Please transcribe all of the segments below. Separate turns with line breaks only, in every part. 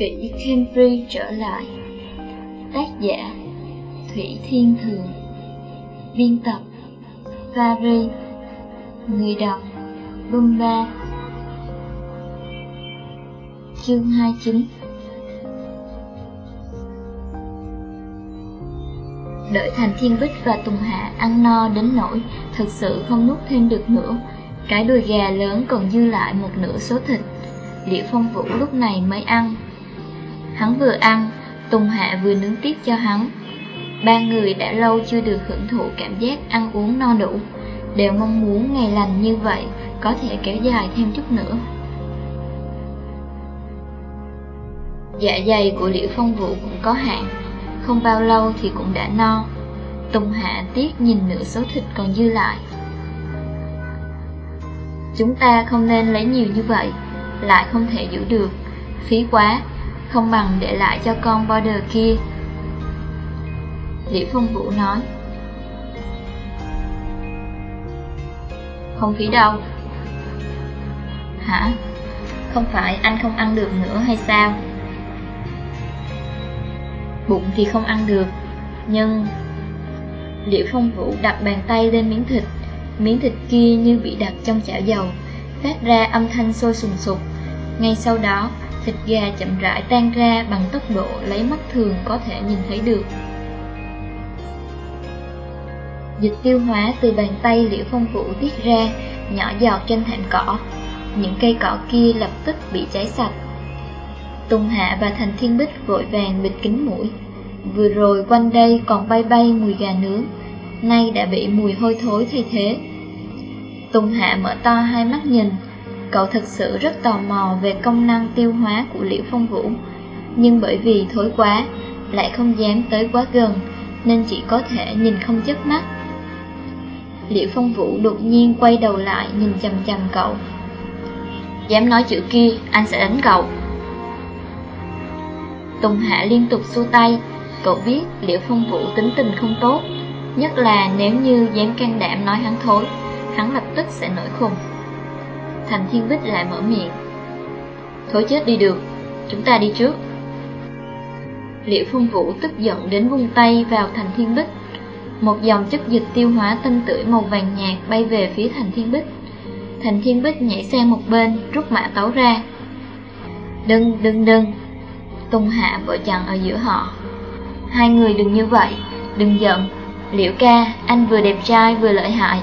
kỷ Cambry trở lại. Tác giả, Thủy Thiên Thường. Biên tập Paris Người đọc Bumba Chương 29 Đợi Thành Thiên Bích và Tùng Hạ ăn no đến nỗi thật sự không nuốt thêm được nữa, Cái đùi gà lớn còn dư lại một nửa số thịt. Liệu Phong Vũ lúc này mới ăn. Hắn vừa ăn, Tùng Hạ vừa nướng tiếp cho hắn. Ba người đã lâu chưa được hưởng thụ cảm giác ăn uống no đủ Đều mong muốn ngày lành như vậy có thể kéo dài thêm chút nữa. Dạ dày của Liễu Phong Vũ cũng có hạn Không bao lâu thì cũng đã no. Tùng Hạ tiếc nhìn nửa số thịt còn dư lại. Chúng ta không nên lấy nhiều như vậy Lại không thể giữ được Phí quá. Không bằng để lại cho con border kia. Lý Phong Vũ nói. Không phí đâu Hả? Không phải anh không ăn được nữa hay sao? Bụng thì không ăn được, Nhưng Liễu Phong Vũ đặt bàn tay lên miếng thịt. Miếng thịt kia như bị đặt trong chảo dầu, Phát ra âm thanh sôi sùng sục. Ngay sau đó Thịt gà chậm rãi tan ra bằng tốc độ lấy mắt thường có thể nhìn thấy được. Dịch tiêu hóa từ bàn tay Liễu Phong Vũ tiết ra, Nhỏ giọt trên thảm cỏ. Những cây cỏ kia lập tức bị cháy sạch. Tùng Hạ và Thành Thiên Bích vội vàng bịt kính mũi. Vừa rồi quanh đây còn bay bay mùi gà nướng. Nay đã bị mùi hôi thối thay thế. Tùng Hạ mở to hai mắt nhìn Cậu thật sự rất tò mò về công năng tiêu hóa của Liễu Phong Vũ. Nhưng bởi vì thối quá Lại không dám tới quá gần Nên chỉ có thể nhìn không chớp mắt. Liễu Phong Vũ đột nhiên quay đầu lại nhìn chằm chằm cậu. Dám nói chữ kia, anh sẽ đánh cậu. Tùng Hạ liên tục xua tay. Cậu biết Liễu Phong Vũ tính tình không tốt Nhất là nếu như dám can đảm nói hắn thối Hắn lập tức sẽ nổi khùng. Thành Thiên Bích lại mở miệng Thối chết đi được Chúng ta đi trước Liễu Phong Vũ tức giận đến vung tay vào Thành Thiên Bích một dòng chất dịch tiêu hóa tinh tưởi màu vàng nhạt bay về phía Thành Thiên Bích. Thành Thiên Bích nhảy sang một bên, rút mã tấu ra. Đừng, đừng, đừng. Tùng Hạ vội chặn ở giữa họ. Hai người đừng như vậy, đừng giận. Liễu ca, anh vừa đẹp trai vừa lợi hại.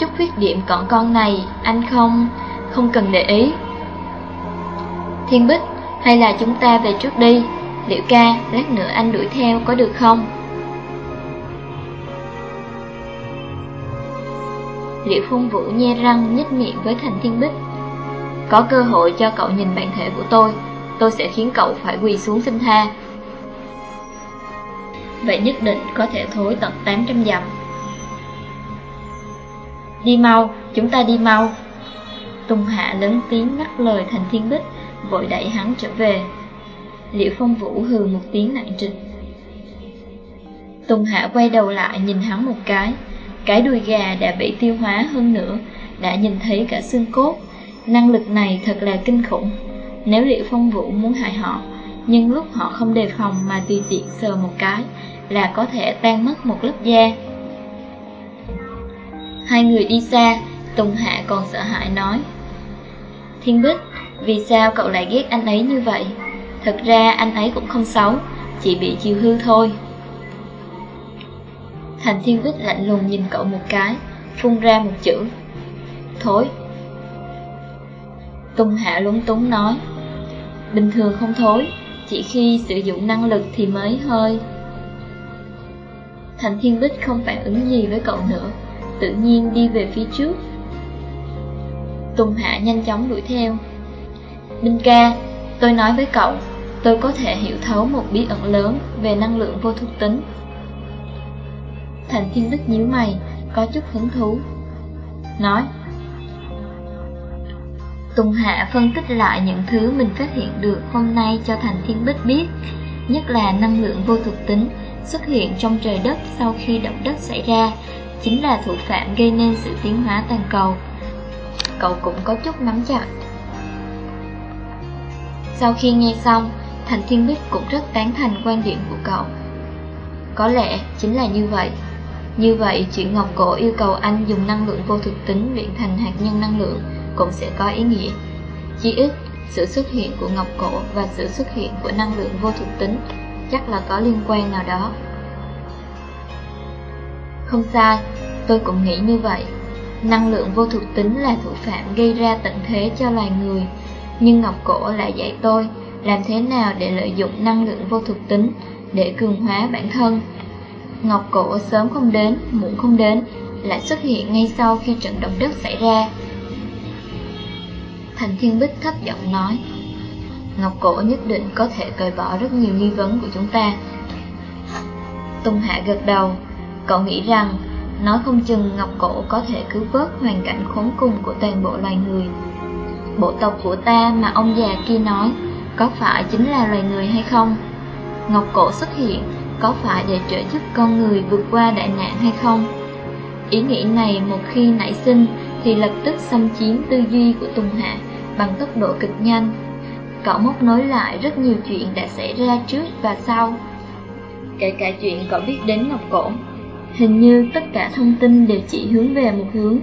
Chút khuyết điểm còn con này, anh không, không cần để ý. Thiên Bích, hay là chúng ta về trước đi. liệu ca, lát nữa anh đuổi theo có được không? liệu Phong Vũ nhe răng nhếch miệng với Thành Thiên Bích Có cơ hội cho cậu nhìn bản thể của tôi Tôi sẽ khiến cậu phải quỳ xuống xin tha Vậy nhất định có thể thối tận 800 dặm Đi mau, chúng ta đi mau. Tùng Hạ lớn tiếng ngắt lời Thành Thiên Bích Vội đẩy hắn trở về. Liễu Phong Vũ hừ một tiếng nặng trịch. Tùng Hạ quay đầu lại nhìn hắn một cái. Cái đuôi gà đã bị tiêu hóa hơn nữa Đã nhìn thấy cả xương cốt. Năng lực này thật là kinh khủng. Nếu Liễu phong vũ muốn hại họ Nhưng lúc họ không đề phòng mà tùy tiện sờ một cái Là có thể tan mất một lớp da. Hai người đi xa Tùng Hạ còn sợ hãi nói Thiên Bích Vì sao cậu lại ghét anh ấy như vậy Thật ra anh ấy cũng không xấu Chỉ bị chiều hư thôi Thành Thiên Bích lạnh lùng nhìn cậu một cái, phun ra một chữ. Thối. Tùng Hạ lúng túng nói. Bình thường không thối, chỉ khi sử dụng năng lực thì mới hơi. Thành Thiên Bích không phản ứng gì với cậu nữa, tự nhiên đi về phía trước. Tùng Hạ nhanh chóng đuổi theo. Minh ca, tôi nói với cậu, tôi có thể hiểu thấu một bí ẩn lớn về năng lượng vô thuộc tính. Thành Thiên Đức nhíu mày, có chút hứng thú. Nói Tùng Hạ phân tích lại những thứ mình phát hiện được hôm nay cho Thành Thiên Bích biết, nhất là năng lượng vô thuộc tính xuất hiện trong trời đất sau khi động đất xảy ra, chính là thủ phạm gây nên sự tiến hóa toàn cầu. Cậu cũng có chút nắm chặt. Sau khi nghe xong, Thành Thiên Bích cũng rất tán thành quan điểm của cậu. Có lẽ chính là như vậy. Như vậy, chuyện Ngọc Cổ yêu cầu anh dùng năng lượng vô thực tính luyện thành hạt nhân năng lượng cũng sẽ có ý nghĩa. Chỉ ít, sự xuất hiện của Ngọc Cổ và sự xuất hiện của năng lượng vô thực tính chắc là có liên quan nào đó. Không sai, tôi cũng nghĩ như vậy. Năng lượng vô thuộc tính là thủ phạm gây ra tận thế cho loài người, nhưng Ngọc Cổ lại dạy tôi làm thế nào để lợi dụng năng lượng vô thuộc tính để cường hóa bản thân. Ngọc Cổ sớm không đến, muộn không đến, lại xuất hiện ngay sau khi trận động đất xảy ra. Thành Thiên Bích thấp giọng nói, Ngọc Cổ nhất định có thể cởi bỏ rất nhiều nghi vấn của chúng ta. Tùng Hạ gật đầu, cậu nghĩ rằng, nói không chừng Ngọc Cổ có thể cứu vớt hoàn cảnh khốn cùng của toàn bộ loài người. Bộ tộc của ta mà ông già kia nói, có phải chính là loài người hay không? Ngọc Cổ xuất hiện, có phải để trợ giúp con người vượt qua đại nạn hay không? Ý nghĩ này một khi nảy sinh, thì lập tức xâm chiếm tư duy của Tùng Hạ bằng tốc độ cực nhanh. Cậu móc nối lại rất nhiều chuyện đã xảy ra trước và sau. Kể cả chuyện cậu biết đến Ngọc Cổ. Hình như tất cả thông tin đều chỉ hướng về một hướng.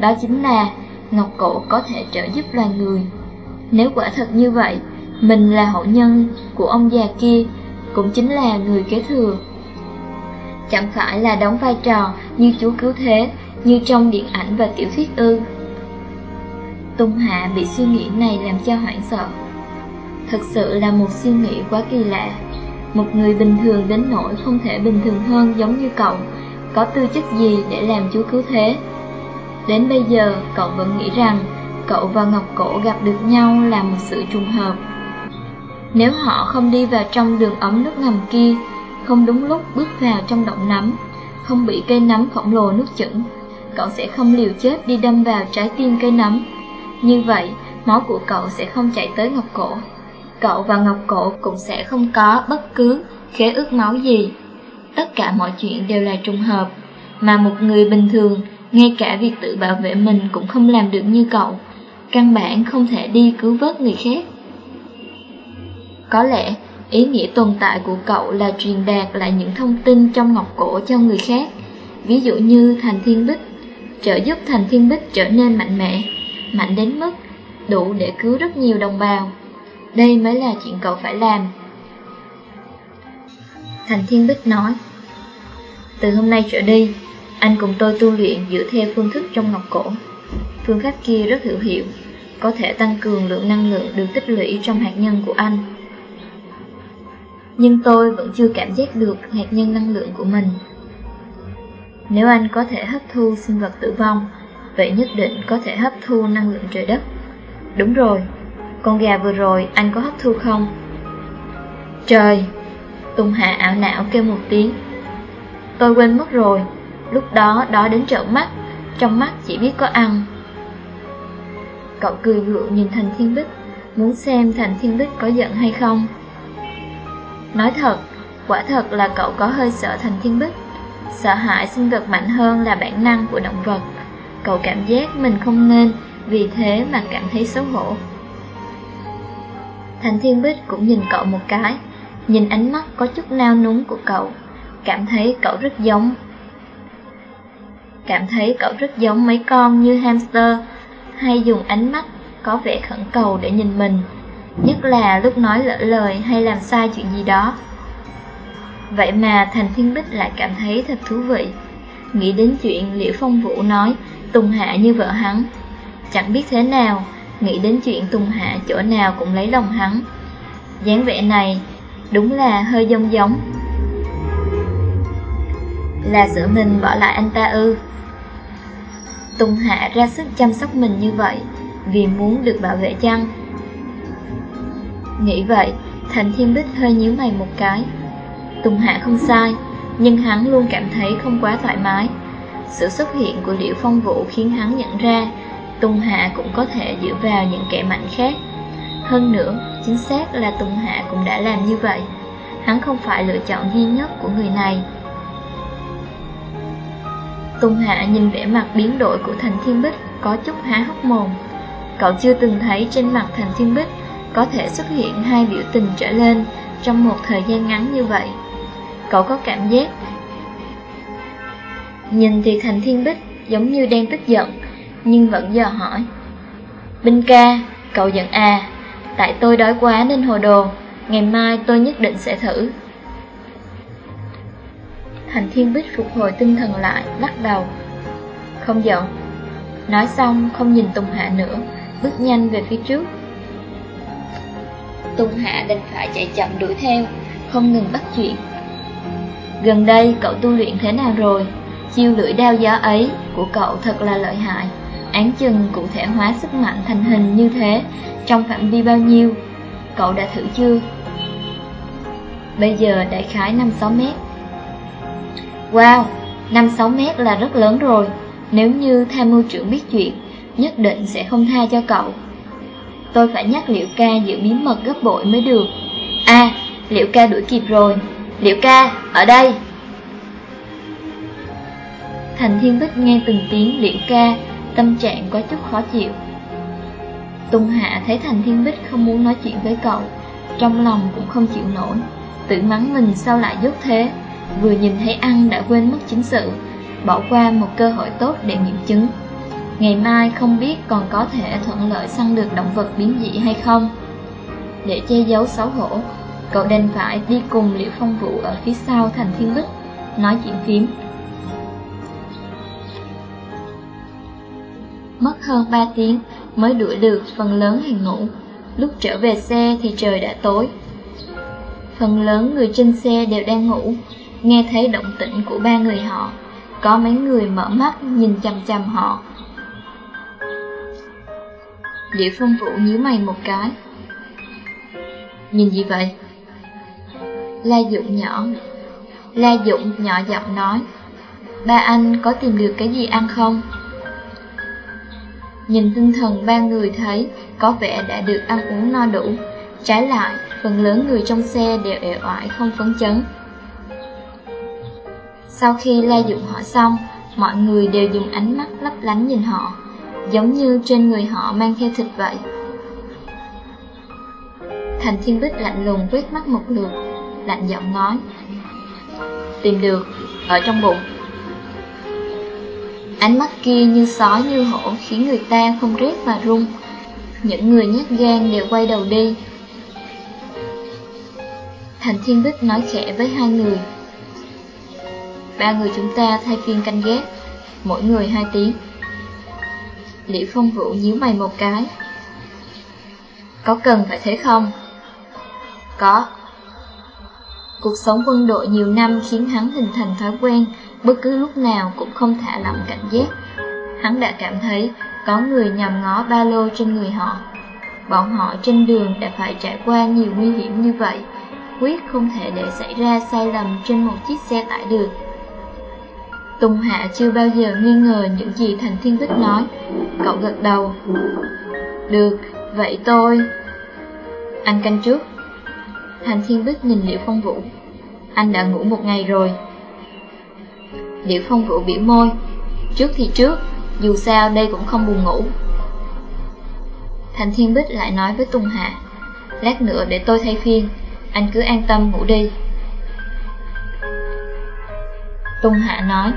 Đó chính là Ngọc Cổ có thể trợ giúp loài người. Nếu quả thật như vậy, mình là hậu nhân của ông già kia, cũng chính là người kế thừa. Chẳng phải là đóng vai trò như chúa cứu thế, như trong điện ảnh và tiểu thuyết ư. Tung Hạ bị suy nghĩ này làm cho hoảng sợ. Thật sự là một suy nghĩ quá kỳ lạ. Một người bình thường đến nỗi không thể bình thường hơn giống như cậu, có tư chất gì để làm chúa cứu thế. Đến bây giờ, cậu vẫn nghĩ rằng cậu và Ngọc Cổ gặp được nhau là một sự trùng hợp. Nếu họ không đi vào trong đường ống nước ngầm kia, không đúng lúc bước vào trong động nắm, không bị cây nấm khổng lồ nuốt chửng, cậu sẽ không liều chết đi đâm vào trái tim cây nấm. Như vậy, máu của cậu sẽ không chạy tới Ngọc Cổ. Cậu và Ngọc Cổ cũng sẽ không có bất cứ khế ước máu gì. Tất cả mọi chuyện đều là trùng hợp, mà một người bình thường, ngay cả việc tự bảo vệ mình cũng không làm được như cậu. Căn bản không thể đi cứu vớt người khác. Có lẽ, ý nghĩa tồn tại của cậu là truyền đạt lại những thông tin trong ngọc cổ cho người khác. Ví dụ như Thành Thiên Bích, trợ giúp Thành Thiên Bích trở nên mạnh mẽ, mạnh đến mức đủ để cứu rất nhiều đồng bào. Đây mới là chuyện cậu phải làm. Thành Thiên Bích nói, từ hôm nay trở đi, anh cùng tôi tu luyện dựa theo phương thức trong ngọc cổ. Phương pháp kia rất hữu hiệu, có thể tăng cường lượng năng lượng được tích lũy trong hạt nhân của anh. Nhưng tôi vẫn chưa cảm giác được hạt nhân năng lượng của mình. Nếu anh có thể hấp thu sinh vật tử vong, vậy nhất định có thể hấp thu năng lượng trời đất. Đúng rồi, con gà vừa rồi anh có hấp thu không? Trời! Tùng Hạ ảo não kêu một tiếng. Tôi quên mất rồi, lúc đó đó đến trợn mắt, trong mắt chỉ biết có ăn. Cậu cười gượng nhìn Thành Thiên Bích, muốn xem Thành Thiên Bích có giận hay không. Nói thật, quả thật là cậu có hơi sợ Thành Thiên Bích. Sợ hãi sinh vật mạnh hơn là bản năng của động vật. Cậu cảm giác mình không nên, vì thế mà cảm thấy xấu hổ. Thành Thiên Bích cũng nhìn cậu một cái, nhìn ánh mắt có chút nao núng của cậu, cảm thấy cậu rất giống. Cảm thấy cậu rất giống mấy con như hamster, hay dùng ánh mắt có vẻ khẩn cầu để nhìn mình, nhất là lúc nói lỡ lời hay làm sai chuyện gì đó. Vậy mà Thành Thiên Bích lại cảm thấy thật thú vị, nghĩ đến chuyện Liễu Phong Vũ nói Tùng Hạ như vợ hắn. Chẳng biết thế nào, nghĩ đến chuyện Tùng Hạ chỗ nào cũng lấy lòng hắn. dáng vẻ này đúng là hơi giống giống. Là giữa mình bỏ lại anh ta ư. Tùng Hạ ra sức chăm sóc mình như vậy vì muốn được bảo vệ chăng? Nghĩ vậy, Thành Thiên Bích hơi nhíu mày một cái. Tùng Hạ không sai, nhưng hắn luôn cảm thấy không quá thoải mái. Sự xuất hiện của Liễu Phong Vũ khiến hắn nhận ra Tùng Hạ cũng có thể dựa vào những kẻ mạnh khác. Hơn nữa, chính xác là Tùng Hạ cũng đã làm như vậy. Hắn không phải lựa chọn duy nhất của người này. Tùng Hạ nhìn vẻ mặt biến đổi của Thành Thiên Bích có chút há hốc mồm. Cậu chưa từng thấy trên mặt Thành Thiên Bích có thể xuất hiện hai biểu tình trở lên trong một thời gian ngắn như vậy. Cậu có cảm giác Nhìn thì Thành Thiên Bích giống như đang tức giận, nhưng vẫn dò hỏi. Binh ca, cậu giận à, tại tôi đói quá nên hồ đồ, ngày mai tôi nhất định sẽ thử. Thành Thiên Bích phục hồi tinh thần lại, lắc đầu. Không giận. Nói xong không nhìn Tùng Hạ nữa, bước nhanh về phía trước. Tùng Hạ đành phải chạy chậm đuổi theo, không ngừng bắt chuyện. Gần đây cậu tu luyện thế nào rồi? Chiêu lưỡi đao gió ấy của cậu thật là lợi hại. Án chừng cụ thể hóa sức mạnh thành hình như thế, trong phạm vi bao nhiêu? Cậu đã thử chưa? Bây giờ đại khái 5-6 mét. Wow, 5-6 mét là rất lớn rồi. Nếu như tham mưu trưởng biết chuyện, nhất định sẽ không tha cho cậu. Tôi phải nhắc Liệu ca giữ bí mật gấp bội mới được. À, Liệu ca đuổi kịp rồi. Liệu ca, ở đây. Thành Thiên Bích nghe từng tiếng Liệu ca, tâm trạng có chút khó chịu. Tùng Hạ thấy Thành Thiên Bích không muốn nói chuyện với cậu, trong lòng cũng không chịu nổi, tự mắng mình sao lại dốt thế, vừa nhìn thấy ăn đã quên mất chính sự, bỏ qua một cơ hội tốt để nghiệm chứng. Ngày mai không biết còn có thể thuận lợi săn được động vật biến dị hay không. Để che giấu xấu hổ, cậu đành phải đi cùng Liễu Phong Vũ ở phía sau Thành Thiên Bích, nói chuyện phím. Mất hơn 3 tiếng mới đuổi được phần lớn hàng ngũ. Lúc trở về xe thì trời đã tối. Phần lớn người trên xe đều đang ngủ, nghe thấy động tĩnh của ba người họ. Có mấy người mở mắt nhìn chằm chằm họ. Địa phong vũ nhíu mày một cái. Nhìn gì vậy? La Dụng nhỏ La Dụng nhỏ giọng nói Ba anh có tìm được cái gì ăn không? Nhìn tinh thần ba người thấy có vẻ đã được ăn uống no đủ. Trái lại, phần lớn người trong xe đều ẻo oải không phấn chấn. Sau khi La Dụng họ xong, mọi người đều dùng ánh mắt lấp lánh nhìn họ, giống như trên người họ mang theo thịt vậy. Thành Thiên Bích lạnh lùng quét mắt một lượt, lạnh giọng nói Tìm được, ở trong bụng Ánh mắt kia như sói như hổ khiến người ta không rét mà run. Những người nhát gan đều quay đầu đi. Thành Thiên Bích nói khẽ với hai người. Ba người chúng ta thay phiên canh gác, mỗi người hai tiếng. Liễu Phong Vũ nhíu mày một cái. Có cần phải thế không? Có. Cuộc sống quân đội nhiều năm khiến hắn hình thành thói quen, bất cứ lúc nào cũng không thả lỏng cảnh giác. Hắn đã cảm thấy có người nhằm ngó ba lô trên người họ. Bọn họ trên đường đã phải trải qua nhiều nguy hiểm như vậy, quyết không thể để xảy ra sai lầm trên một chiếc xe tải được. Tùng Hạ chưa bao giờ nghi ngờ những gì Thành Thiên Bích nói, cậu gật đầu. Được, vậy tôi... Anh canh trước. Thành Thiên Bích nhìn Liễu Phong Vũ. Anh đã ngủ một ngày rồi. Liễu Phong Vũ biểu môi. Trước thì trước, dù sao đây cũng không buồn ngủ. Thành Thiên Bích lại nói với Tung Hạ. Lát nữa để tôi thay phiên, anh cứ an tâm ngủ đi. Tung Hạ nói.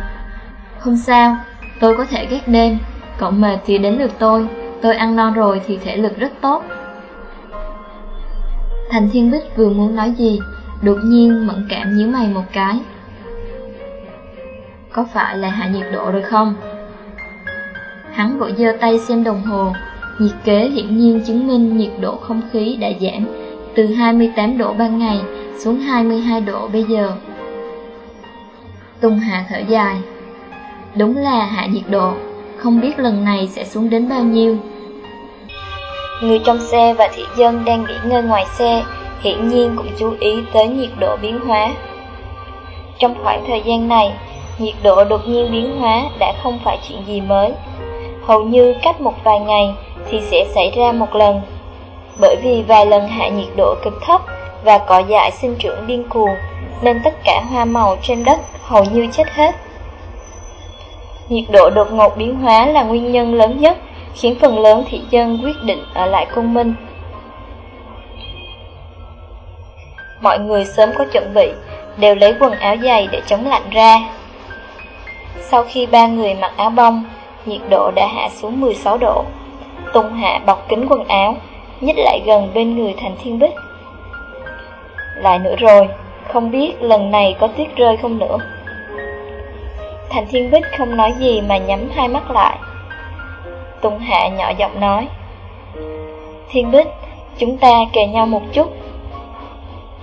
Không sao, tôi có thể gác đêm, cậu mệt thì đến lượt tôi, tôi ăn no rồi thì thể lực rất tốt. Thành Thiên Bích vừa muốn nói gì, đột nhiên mẫn cảm nhíu mày một cái. Có phải là hạ nhiệt độ rồi không? Hắn vội giơ tay xem đồng hồ, nhiệt kế hiển nhiên chứng minh nhiệt độ không khí đã giảm từ 28 độ ban ngày xuống 22 độ bây giờ. Tùng Hạ thở dài. Đúng là hạ nhiệt độ, không biết lần này sẽ xuống đến bao nhiêu. Người trong xe và thị dân đang nghỉ ngơi ngoài xe hiển nhiên cũng chú ý tới nhiệt độ biến hóa. Trong khoảng thời gian này, nhiệt độ đột nhiên biến hóa đã không phải chuyện gì mới. Hầu như cách một vài ngày thì sẽ xảy ra một lần. Bởi vì vài lần hạ nhiệt độ cực thấp và cỏ dại sinh trưởng điên cuồng, nên tất cả hoa màu trên đất hầu như chết hết. Nhiệt độ đột ngột biến hóa là nguyên nhân lớn nhất khiến phần lớn thị dân quyết định ở lại cung minh. Mọi người sớm có chuẩn bị, đều lấy quần áo dày để chống lạnh ra. Sau khi ba người mặc áo bông, nhiệt độ đã hạ xuống 16 độ. Tùng Hạ bọc kính quần áo, nhích lại gần bên người Thành Thiên Bích. Lại nữa rồi, không biết lần này có tuyết rơi không nữa. Thành Thiên Bích không nói gì mà nhắm hai mắt lại. Tùng Hạ nhỏ giọng nói. Thiên Bích, chúng ta kề nhau một chút.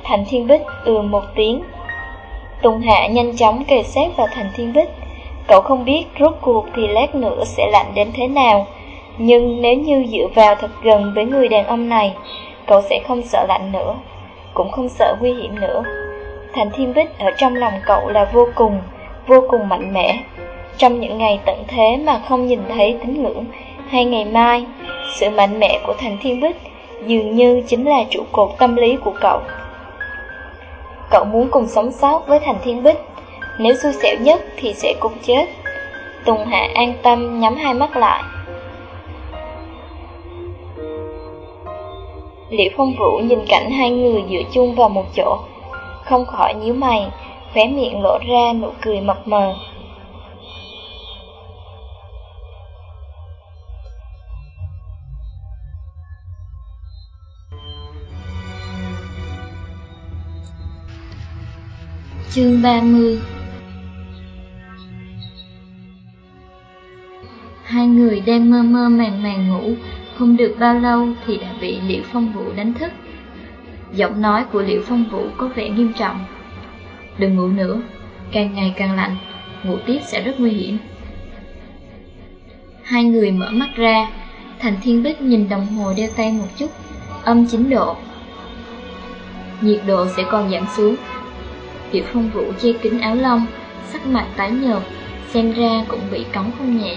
Thành Thiên Bích ừ một tiếng. Tùng Hạ nhanh chóng kề sát vào Thành Thiên Bích. Cậu không biết rốt cuộc thì lát nữa sẽ lạnh đến thế nào, nhưng nếu như dựa vào thật gần với người đàn ông này, cậu sẽ không sợ lạnh nữa, cũng không sợ nguy hiểm nữa. Thành Thiên Bích ở trong lòng cậu là vô cùng, vô cùng mạnh mẽ. Trong những ngày tận thế mà không nhìn thấy tín ngưỡng, hay ngày mai, sự mạnh mẽ của Thành Thiên Bích dường như chính là trụ cột tâm lý của cậu. Cậu muốn cùng sống sót với Thành Thiên Bích, nếu xui xẻo nhất thì sẽ cùng chết. Tùng Hạ an tâm nhắm hai mắt lại. Liễu Phong Vũ nhìn cảnh hai người dựa chung vào một chỗ, không khỏi nhíu mày, khóe miệng lộ ra nụ cười mập mờ. Chương 30 Người đang mơ mơ màng màng ngủ, không được bao lâu thì đã bị Liễu Phong Vũ đánh thức. Giọng nói của Liễu Phong Vũ có vẻ nghiêm trọng. Đừng ngủ nữa, càng ngày càng lạnh, ngủ tiếp sẽ rất nguy hiểm. Hai người mở mắt ra, Thành Thiên Bích nhìn đồng hồ đeo tay một chút, âm 9 độ. Nhiệt độ sẽ còn giảm xuống. Liễu Phong Vũ che kính áo lông, sắc mặt tái nhợt, xem ra cũng bị cống không nhẹ.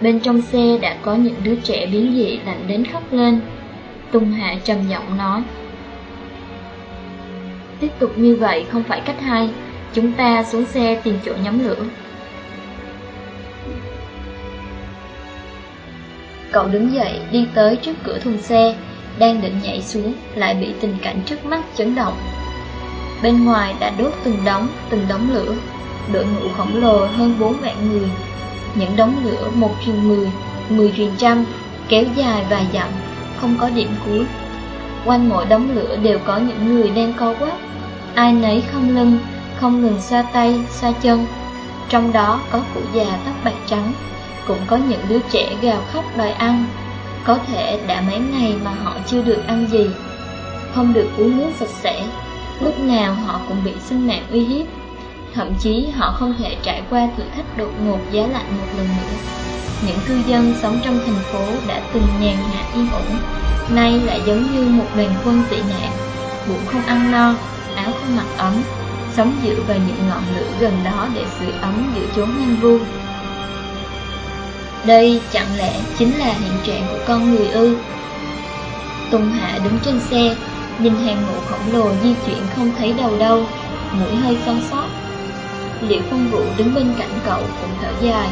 Bên trong xe đã có những đứa trẻ biến dị lạnh đến khóc lên. Tùng Hạ trầm giọng nói. Tiếp tục như vậy không phải cách hay, chúng ta xuống xe tìm chỗ nhóm lửa. Cậu đứng dậy đi tới trước cửa thùng xe, đang định nhảy xuống, lại bị tình cảnh trước mắt chấn động. Bên ngoài đã đốt từng đống, từng đống lửa, đội ngũ khổng lồ hơn 4 vạn người những đống lửa một truyền mười, mười truyền trăm, kéo dài vài dặm, không có điểm cuối. Quanh mỗi đống lửa đều có những người đang co quắp, ai nấy không lưng, không ngừng xoa tay, xoa chân. Trong đó có cụ già tóc bạc trắng, cũng có những đứa trẻ gào khóc đòi ăn. Có thể đã mấy ngày mà họ chưa được ăn gì, không được uống nước sạch sẽ, lúc nào họ cũng bị sinh mạng uy hiếp. Thậm chí họ không thể trải qua thử thách đột ngột giá lạnh một lần nữa. Những cư dân sống trong thành phố đã từng nhàn hạ yên ổn, nay lại giống như một đoàn quân tị nạn, bụng không ăn no, áo không mặc ấm, sống dựa vào những ngọn lửa gần đó để sưởi ấm giữa chốn hoang vu. Đây chẳng lẽ chính là hiện trạng của con người ư? Tùng Hạ đứng trên xe, nhìn hàng ngũ khổng lồ di chuyển không thấy đầu đâu, mũi hơi son sót. Liệu phong vũ đứng bên cạnh cậu cũng thở dài.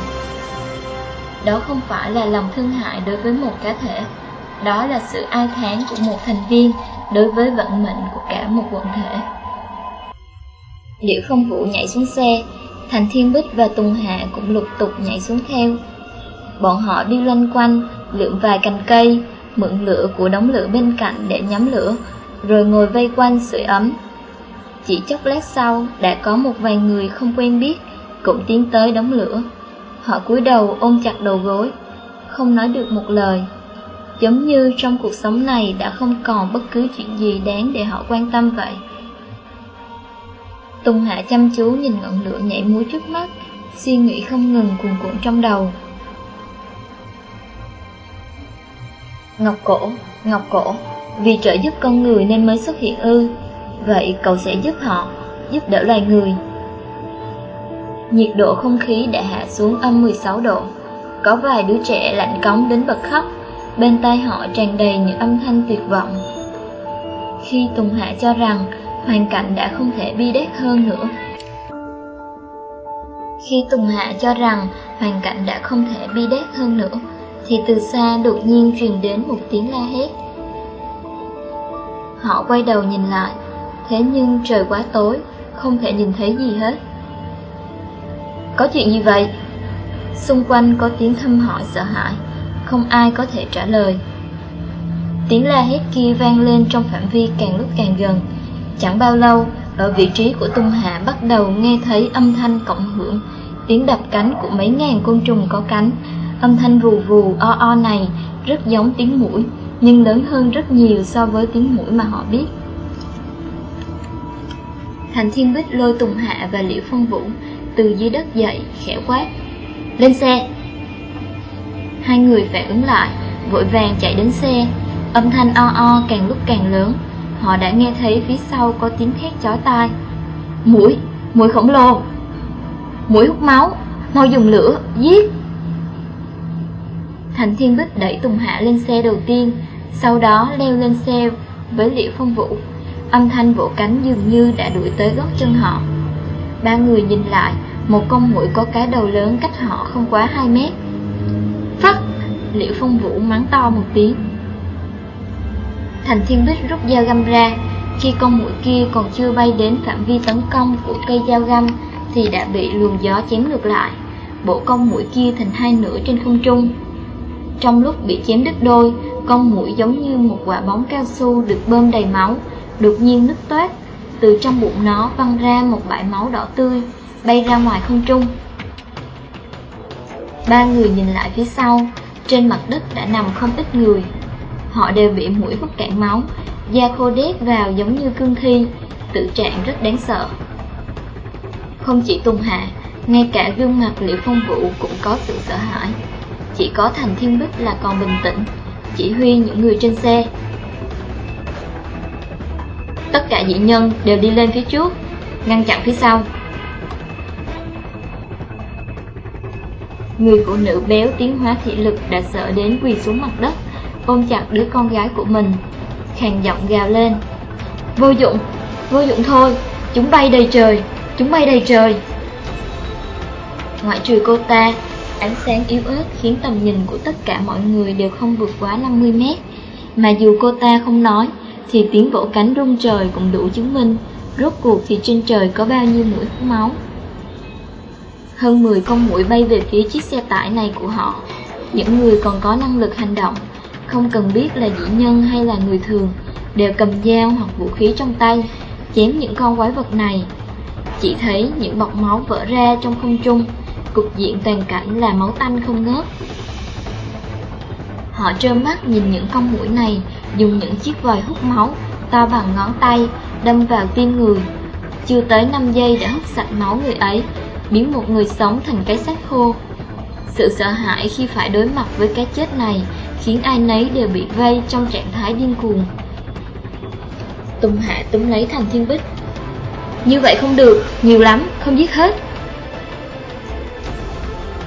Đó không phải là lòng thương hại đối với một cá thể. Đó là sự ai thán của một thành viên Đối với vận mệnh của cả một quần thể. Liệu phong vũ nhảy xuống xe Thành Thiên Bích và Tùng Hạ cũng lục tục nhảy xuống theo. Bọn họ đi loanh quanh, lượm vài cành cây Mượn lửa của đống lửa bên cạnh để nhắm lửa Rồi ngồi vây quanh sưởi ấm chỉ chốc lát sau, đã có một vài người không quen biết, cũng tiến tới đống lửa. Họ cúi đầu ôm chặt đầu gối, không nói được một lời. Giống như trong cuộc sống này đã không còn bất cứ chuyện gì đáng để họ quan tâm vậy. Tùng Hạ chăm chú nhìn ngọn lửa nhảy múa trước mắt, suy nghĩ không ngừng cuồn cuộn trong đầu. Ngọc cổ, ngọc cổ, vì trợ giúp con người nên mới xuất hiện ư. Vậy cậu sẽ giúp họ, giúp đỡ loài người. Nhiệt độ không khí đã hạ xuống âm 16 độ. Có vài đứa trẻ lạnh cống đến bật khóc, bên tai họ tràn đầy những âm thanh tuyệt vọng. Khi Tùng Hạ cho rằng hoàn cảnh đã không thể bi đát hơn nữa. Khi Tùng Hạ cho rằng hoàn cảnh đã không thể bi đát hơn nữa, thì từ xa đột nhiên truyền đến một tiếng la hét. Họ quay đầu nhìn lại, thế nhưng trời quá tối, không thể nhìn thấy gì hết. Có chuyện gì vậy? Xung quanh có tiếng thâm hỏi sợ hãi, không ai có thể trả lời. Tiếng la hét kia vang lên trong phạm vi càng lúc càng gần. Chẳng bao lâu, ở vị trí của Tung Hạ bắt đầu nghe thấy âm thanh cộng hưởng, tiếng đập cánh của mấy ngàn côn trùng có cánh. Âm thanh vù vù o o này rất giống tiếng mũi, nhưng lớn hơn rất nhiều so với tiếng mũi mà họ biết. Thành Thiên Bích lôi Tùng Hạ và Liễu Phong Vũ từ dưới đất dậy, khẽ quát. Lên xe! Hai người phản ứng lại, vội vàng chạy đến xe. Âm thanh o o càng lúc càng lớn, họ đã nghe thấy phía sau có tiếng thét chói tai. Mũi! Mũi khổng lồ! Mũi hút máu! Mau dùng lửa! Giết! Thành Thiên Bích đẩy Tùng Hạ lên xe đầu tiên, sau đó leo lên xe với Liễu Phong Vũ. Âm thanh vỗ cánh dường như đã đuổi tới gót chân họ. Ba người nhìn lại, một con mũi có cái đầu lớn cách họ không quá 2 mét. Phất, Liễu Phong Vũ mắng to một tiếng. Thành Thiên Bích rút dao găm ra, khi con mũi kia còn chưa bay đến phạm vi tấn công của cây dao găm thì đã bị luồng gió chém ngược lại. Bộ con mũi kia thành hai nửa trên không trung. Trong lúc bị chém đứt đôi, con mũi giống như một quả bóng cao su được bơm đầy máu, đột nhiên nứt toát, từ trong bụng nó văng ra một bãi máu đỏ tươi, bay ra ngoài không trung. Ba người nhìn lại phía sau, trên mặt đất đã nằm không ít người. Họ đều bị mũi hút cạn máu, da khô đét vào giống như cương thi, tự trạng rất đáng sợ. Không chỉ Tùng Hạ, ngay cả gương mặt Liễu Phong Vũ cũng có sự sợ hãi. Chỉ có Thành Thiên Bích là còn bình tĩnh, chỉ huy những người trên xe. Tất cả dị nhân đều đi lên phía trước, ngăn chặn phía sau. Người phụ nữ béo tiến hóa thị lực đã sợ đến quỳ xuống mặt đất, ôm chặt đứa con gái của mình, khàn giọng gào lên. Vô dụng, vô dụng thôi, chúng bay đầy trời, chúng bay đầy trời. Ngoại trừ cô ta, ánh sáng yếu ớt khiến tầm nhìn của tất cả mọi người đều không vượt quá 50 mét. Mà dù cô ta không nói, thì tiếng vỗ cánh rung trời cũng đủ chứng minh rốt cuộc thì trên trời có bao nhiêu mũi hút máu. Hơn 10 con mũi bay về phía chiếc xe tải này của họ. Những người còn có năng lực hành động, không cần biết là dĩ nhân hay là người thường, đều cầm dao hoặc vũ khí trong tay, chém những con quái vật này. Chỉ thấy những bọt máu vỡ ra trong không trung, cục diện toàn cảnh là máu tanh không ngớt. Họ trơ mắt nhìn những con mũi này dùng những chiếc vòi hút máu to bằng ngón tay đâm vào tim người. Chưa tới 5 giây đã hút sạch máu người ấy, biến một người sống thành cái xác khô. Sự sợ hãi khi phải đối mặt với cái chết này khiến ai nấy đều bị vây trong trạng thái điên cuồng. Tùng Hạ túm lấy Thành Thiên Bích. Như vậy không được, nhiều lắm, không giết hết.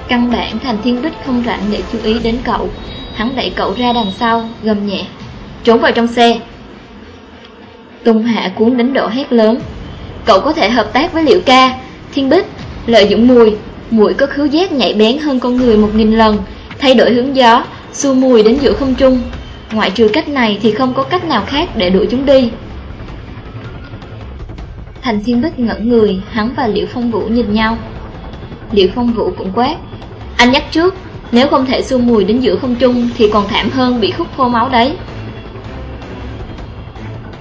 Căn bản Thành Thiên Bích không rảnh để chú ý đến cậu, hắn đẩy cậu ra đằng sau, gầm nhẹ. Trốn vào trong xe. Tùng Hạ cuốn đến độ hét lớn. Cậu có thể hợp tác với Liệu Ca, Thiên Bích, lợi dụng mùi. Mũi có khứu giác nhạy bén hơn con người một nghìn lần, thay đổi hướng gió, xua mùi đến giữa không trung. Ngoại trừ cách này thì không có cách nào khác để đuổi chúng đi. Thành Thiên Bích ngẩn người, hắn và Liễu Phong Vũ nhìn nhau. Liễu Phong Vũ cũng quát. Anh nhắc trước, nếu không thể xua mùi đến giữa không trung thì còn thảm hơn bị khúc khô máu đấy.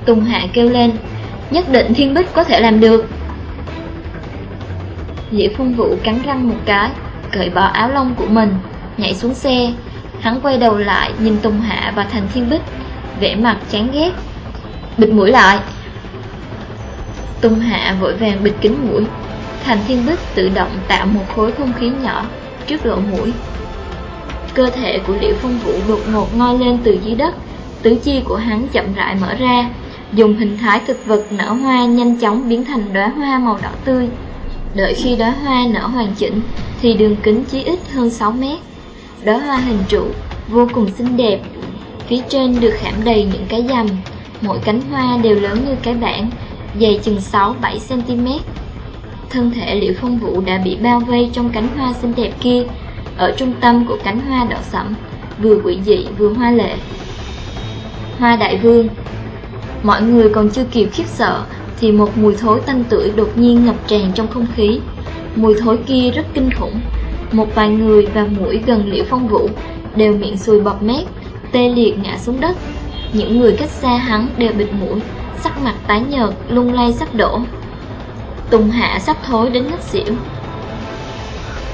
Tùng Hạ kêu lên, nhất định Thiên Bích có thể làm được. Liễu Phong Vũ cắn răng một cái, cởi bỏ áo lông của mình, nhảy xuống xe. Hắn quay đầu lại nhìn Tùng Hạ và Thành Thiên Bích, vẻ mặt chán ghét. Bịt mũi lại. Tùng Hạ vội vàng bịt kính mũi. Thành Thiên Bích tự động tạo một khối không khí nhỏ trước lỗ mũi. Cơ thể của Liễu Phong Vũ đột ngột ngoi lên từ dưới đất, tứ chi của hắn chậm rãi mở ra, dùng hình thái thực vật nở hoa nhanh chóng biến thành đóa hoa màu đỏ tươi. Đợi khi đóa hoa nở hoàn chỉnh thì đường kính chí ít hơn 6 mét. Đóa hoa hình trụ vô cùng xinh đẹp. Phía trên được khảm đầy những cái dầm, mỗi cánh hoa đều lớn như cái bảng, dày chừng 6-7 cm. Thân thể Liễu Phong Vũ đã bị bao vây trong cánh hoa xinh đẹp kia, ở trung tâm của cánh hoa đỏ sẫm, vừa quỷ dị vừa hoa lệ. Hoa đại vương Mọi người còn chưa kịp khiếp sợ Thì một mùi thối tanh tưởi đột nhiên ngập tràn trong không khí. Mùi thối kia rất kinh khủng. Một vài người và mũi gần liễu phong vũ Đều miệng sùi bọt mép Tê liệt ngã xuống đất. Những người cách xa hắn đều bịt mũi Sắc mặt tái nhợt, lung lay sắp đổ. Tùng hạ sắp thối đến ngất xỉu.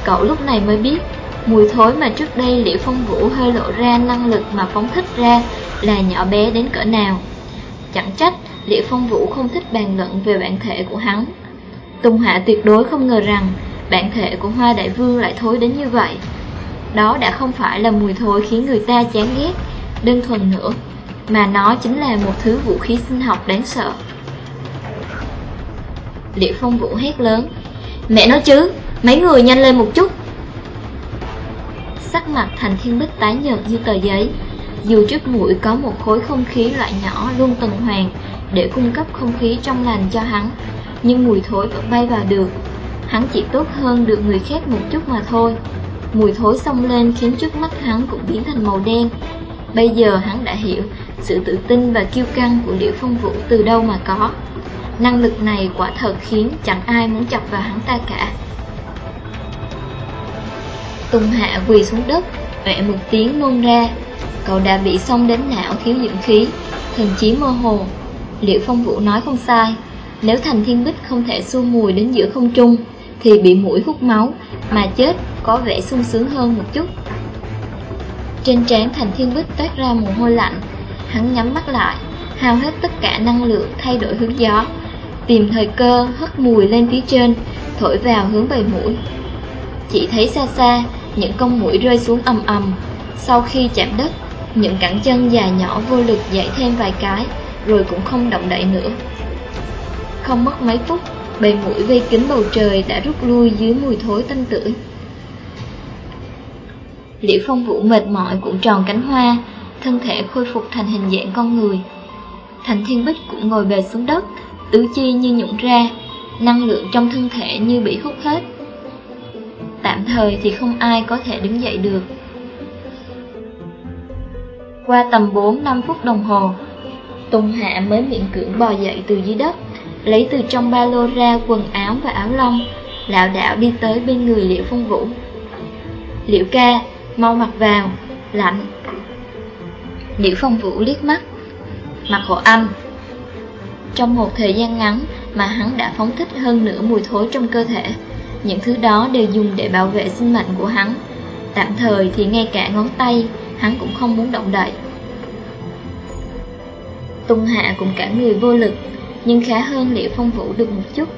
Cậu lúc này mới biết Mùi thối mà trước đây Liễu Phong Vũ hơi lộ ra năng lực mà phóng thích ra là nhỏ bé đến cỡ nào. Chẳng trách Liễu Phong Vũ không thích bàn luận về bản thể của hắn. Tùng Hạ tuyệt đối không ngờ rằng bản thể của Hoa Đại Vương lại thối đến như vậy. Đó đã không phải là mùi thối khiến người ta chán ghét, đơn thuần nữa, mà nó chính là một thứ vũ khí sinh học đáng sợ. Liễu Phong Vũ hét lớn, mẹ nói chứ, mấy người nhanh lên một chút. Sắc mặt thành thiên bích tái nhợt như tờ giấy dù trước mũi có một khối không khí loại nhỏ luôn tuần hoàn Để cung cấp không khí trong lành cho hắn Nhưng mùi thối vẫn bay vào được. Hắn chỉ tốt hơn được người khác một chút mà thôi. Mùi thối xông lên khiến trước mắt hắn cũng biến thành màu đen. Bây giờ hắn đã hiểu Sự tự tin và kiêu căng của Liễu Phong Vũ từ đâu mà có. Năng lực này quả thật khiến chẳng ai muốn chọc vào hắn ta cả. Tùng Hạ quỳ xuống đất, vẽ một tiếng nôn ra. Cậu đã bị xông đến não thiếu dưỡng khí, thần trí mơ hồ. Liệu Phong Vũ nói không sai, nếu Thành Thiên Bích không thể xua mùi đến giữa không trung, thì bị mũi hút máu, mà chết có vẻ sung sướng hơn một chút. Trên trán Thành Thiên Bích toát ra mồ hôi lạnh, hắn nhắm mắt lại, hao hết tất cả năng lượng thay đổi hướng gió, tìm thời cơ hất mùi lên phía trên, thổi vào hướng bầy mũi. Chỉ thấy xa xa, những con mũi rơi xuống ầm ầm. Sau khi chạm đất, những cẳng chân dài nhỏ vô lực dậy thêm vài cái, rồi cũng không động đậy nữa. Không mất mấy phút, bầy mũi vây kín bầu trời đã rút lui dưới mùi thối tanh tưởi. Liễu phong vũ mệt mỏi cũng tròn cánh hoa, thân thể khôi phục thành hình dạng con người. Thành thiên bích cũng ngồi bề xuống đất, tứ chi như nhũng ra, năng lượng trong thân thể như bị hút hết. Tạm thời thì không ai có thể đứng dậy được qua tầm 4-5 phút đồng hồ. Tùng Hạ mới miệng cưỡng bò dậy từ dưới đất Lấy từ trong ba lô ra quần áo và áo lông. Lão đảo đi tới bên người Liễu Phong Vũ. Liễu ca, mau mặc vào, lạnh. Liễu Phong Vũ liếc mắt. Mặc hộ anh. Trong một thời gian ngắn mà hắn đã phóng thích hơn nửa mùi thối trong cơ thể những thứ đó đều dùng để bảo vệ sinh mệnh của hắn. Tạm thời thì ngay cả ngón tay Hắn cũng không muốn động đậy. Tung Hạ cũng cả người vô lực Nhưng khá hơn Liễu Phong Vũ được một chút.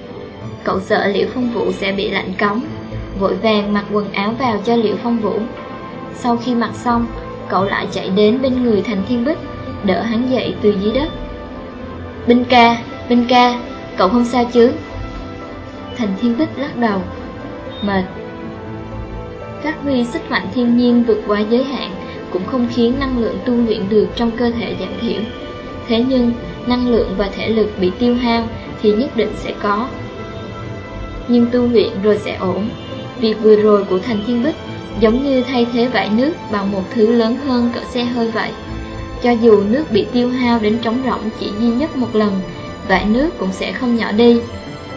Cậu sợ Liễu Phong Vũ sẽ bị lạnh cống Vội vàng mặc quần áo vào cho Liễu Phong Vũ. Sau khi mặc xong Cậu lại chạy đến bên người Thành Thiên Bích Đỡ hắn dậy từ dưới đất. Binh ca, Binh ca Cậu không sao chứ? Thành Thiên Bích lắc đầu. Mệt. Phát huy sức mạnh thiên nhiên vượt qua giới hạn cũng không khiến năng lượng tu luyện được trong cơ thể giảm thiểu. Thế nhưng năng lượng và thể lực bị tiêu hao thì nhất định sẽ có. Nhưng tu luyện rồi sẽ ổn. Việc vừa rồi của Thành Thiên Bích giống như thay thế vải nước bằng một thứ lớn hơn cỡ xe hơi vậy. Cho dù nước bị tiêu hao đến trống rỗng chỉ duy nhất một lần Vải nước cũng sẽ không nhỏ đi.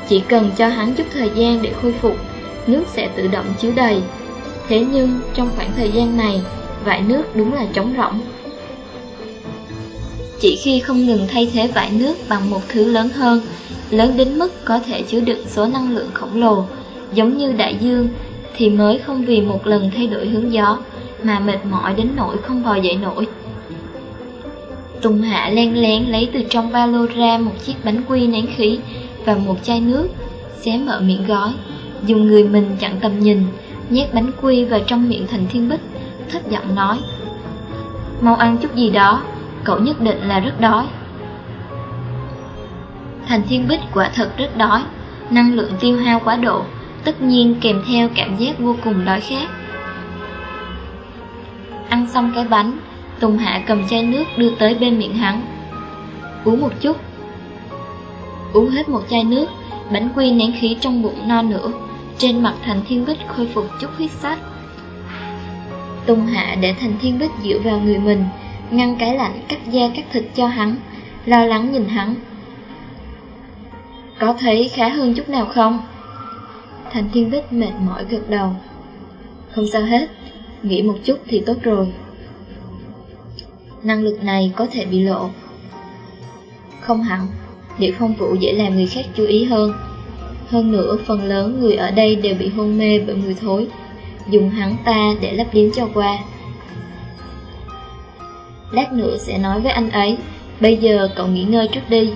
Chỉ cần cho hắn chút thời gian để khôi phục, nước sẽ tự động chứa đầy. Thế nhưng trong khoảng thời gian này, vải nước đúng là trống rỗng. Chỉ khi không ngừng thay thế vải nước bằng một thứ lớn hơn, lớn đến mức có thể chứa đựng số năng lượng khổng lồ, giống như đại dương, thì mới không vì một lần thay đổi hướng gió mà mệt mỏi đến nỗi không bò dậy nổi. Tùng Hạ len lén lấy từ trong ba lô ra một chiếc bánh quy nén khí và một chai nước, xé mở miệng gói, dùng người mình chặn tầm nhìn, nhét bánh quy vào trong miệng Thành Thiên Bích, thấp giọng nói. Mau ăn chút gì đó, cậu nhất định là rất đói. Thành Thiên Bích quả thật rất đói, năng lượng tiêu hao quá độ, tất nhiên kèm theo cảm giác vô cùng đói khát. Ăn xong cái bánh, Tùng Hạ cầm chai nước đưa tới bên miệng hắn. Uống một chút, Uống hết một chai nước Bánh quy nén khí trong bụng no nữa Trên mặt Thành Thiên Bích khôi phục chút huyết sắc Tung hạ để Thành Thiên Bích dựa vào người mình Ngăn cái lạnh cắt da cắt thịt cho hắn lo lắng nhìn hắn. Có thấy khá hơn chút nào không? Thành Thiên Bích mệt mỏi gật đầu. Không sao hết, nghĩ một chút thì tốt rồi. Năng lực này có thể bị lộ. Không hẳn, Điệu phong vụ dễ làm người khác chú ý hơn. Hơn nữa, phần lớn người ở đây đều bị hôn mê bởi mùi thối, dùng hắn ta để lấp liếm cho qua. Lát nữa sẽ nói với anh ấy, bây giờ cậu nghỉ ngơi trước đi.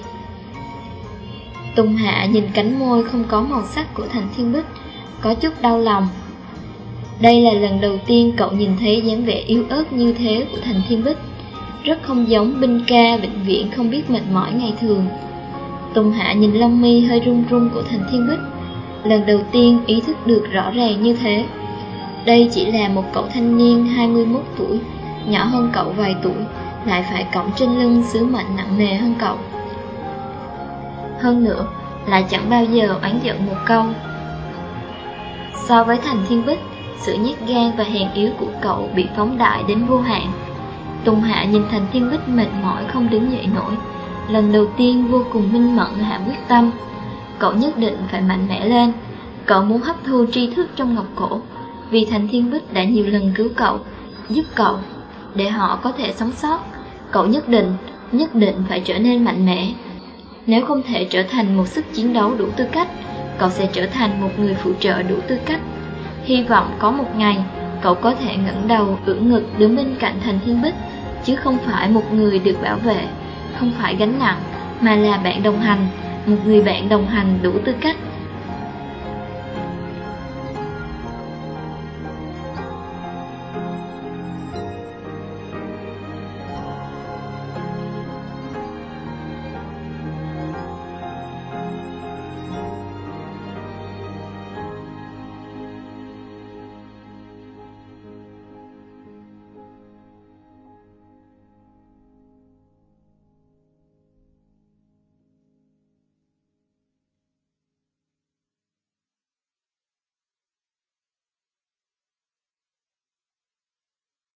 Tùng Hạ nhìn cánh môi không có màu sắc của Thành Thiên Bích, có chút đau lòng. Đây là lần đầu tiên cậu nhìn thấy dáng vẻ yếu ớt như thế của Thành Thiên Bích, rất không giống binh ca bệnh viện không biết mệt mỏi ngày thường. Tùng Hạ nhìn lông mi hơi run run của Thành Thiên Bích, lần đầu tiên ý thức được rõ ràng như thế. Đây chỉ là một cậu thanh niên 21 tuổi, nhỏ hơn cậu vài tuổi, lại phải cõng trên lưng sứ mệnh nặng nề hơn cậu. Hơn nữa, lại chẳng bao giờ oán giận một câu. So với Thành Thiên Bích, sự nhát gan và hèn yếu của cậu bị phóng đại đến vô hạn. Tùng Hạ nhìn Thành Thiên Bích mệt mỏi không đứng dậy nổi, lần đầu tiên vô cùng minh mẫn hạ quyết tâm. Cậu nhất định phải mạnh mẽ lên, cậu muốn hấp thu tri thức trong ngọc cổ, vì Thành Thiên Bích đã nhiều lần cứu cậu, giúp cậu, để họ có thể sống sót. Cậu nhất định, nhất định phải trở nên mạnh mẽ. Nếu không thể trở thành một sức chiến đấu đủ tư cách, cậu sẽ trở thành một người phụ trợ đủ tư cách. Hy vọng có một ngày, cậu có thể ngẩng đầu ưỡn ngực đứng bên cạnh Thành Thiên Bích, chứ không phải một người được bảo vệ không phải gánh nặng, mà là bạn đồng hành, một người bạn đồng hành đủ tư cách